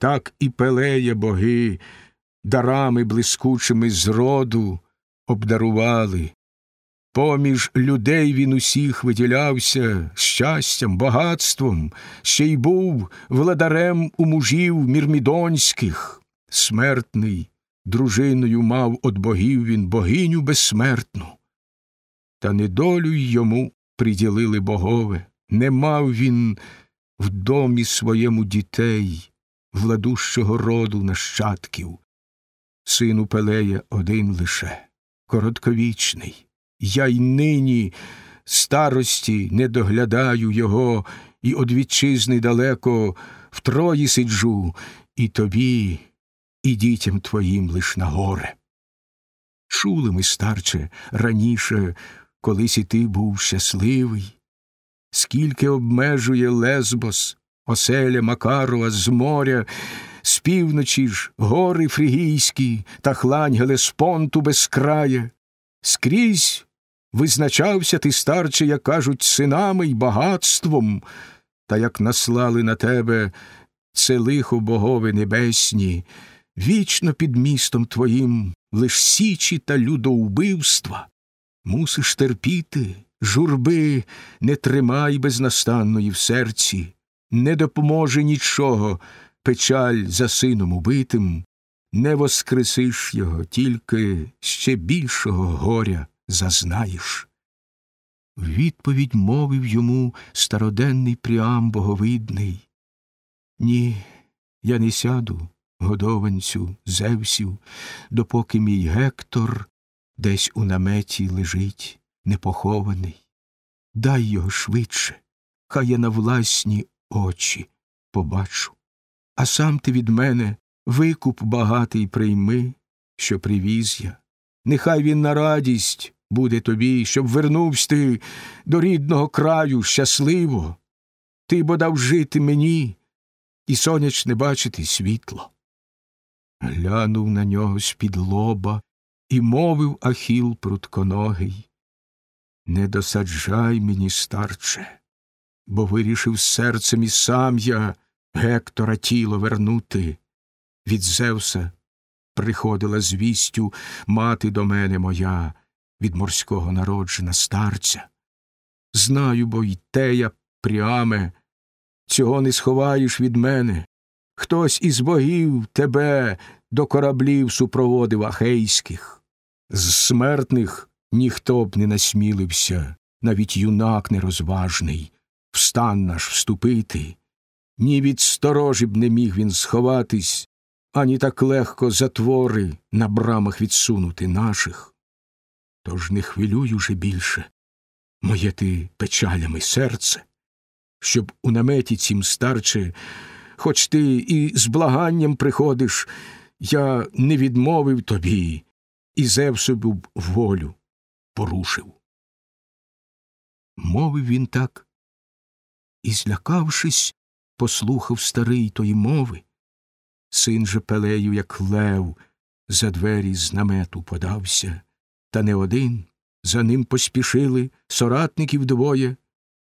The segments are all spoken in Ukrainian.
так і пелеє боги, дарами блискучими зроду обдарували. Поміж людей він усіх виділявся щастям, багатством, ще й був владарем у мужів мірмідонських, смертний, дружиною мав от богів він богиню безсмертну. Та недолю й йому приділили богове, не мав він в домі своєму дітей, владущого роду нащадків. Сину Пелея один лише, коротковічний. Я й нині старості не доглядаю його, і од вітчизни далеко втрої сиджу, і тобі, і дітям твоїм лиш на горе. Чули ми, старче, раніше, колись і ти був щасливий, скільки обмежує Лесбос, оселя Макарова з моря, з півночі ж гори фрігійські та хлань Гелеспонту без края, скрізь визначався ти, старче, як кажуть, синами й багатством, та як наслали на тебе це лихо богове небесні, вічно під містом твоїм лиш січі та людоубивства, мусиш терпіти, журби не тримай безнастанної в серці, не допоможе нічого, печаль за сином убитим, не воскресиш його, тільки ще більшого горя зазнаєш. Відповідь мовив йому староденний пріам боговидний. Ні, я не сяду, годованцю, Зевсів, допоки мій Гектор десь у наметі лежить, непохований. Дай його швидше, хай я на власні очі побачу. А сам ти від мене викуп багатий прийми, що привіз я. Нехай він на радість буде тобі, щоб вернувсь ти до рідного краю щасливо. Ти бо дав жити мені і сонячне бачити світло. Глянув на нього з-під лоба і мовив Ахіл прутконогий. Не досаджай мені, старче, бо вирішив серцем і сам я Гектора тіло вернути. Від Зевса приходила звістю мати до мене моя, від морського народжена старця. Знаю, бо й тея, пряме, цього не сховаєш від мене. Хтось із богів тебе до кораблів супроводив ахейських. З смертних ніхто б не насмілився, навіть юнак нерозважний, в стан наш вступити. Ні від сторожі б не міг він сховатись, ані так легко затвори на брамах відсунути наших. Тож не хвилюй уже більше, моє ти печалями серце, щоб у наметі цім старче, хоч ти і з благанням приходиш, я не відмовив тобі і Зевсову б волю порушив. Мовив він так, і, злякавшись, послухав старий тої мови. Син же Пелею, як лев, за двері з намету подався, та не один за ним поспішили соратників двоє,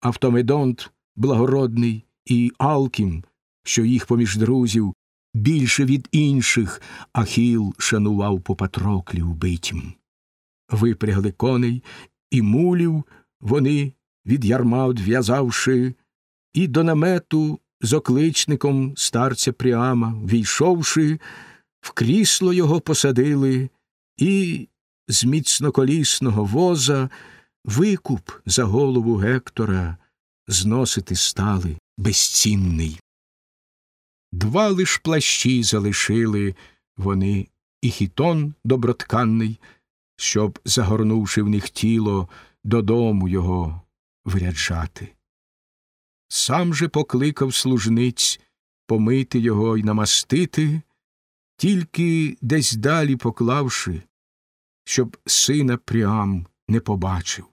Автомедонт благородний і Алкім, що їх поміж друзів більше від інших Ахіл шанував по Патроклі вбитім. Випрягли коней і мулів вони, від ярма одв'язавши, і до намету з окличником старця Пріама, війшовши, в крісло його посадили, і з міцноколісного воза викуп за голову Гектора зносити стали безцінний. Два лиш плащі залишили вони і хітон добротканний, щоб, загорнувши в них тіло, додому його вряджати. Сам же покликав служниць помити його й намастити, тільки десь далі поклавши, щоб сина Пріам не побачив.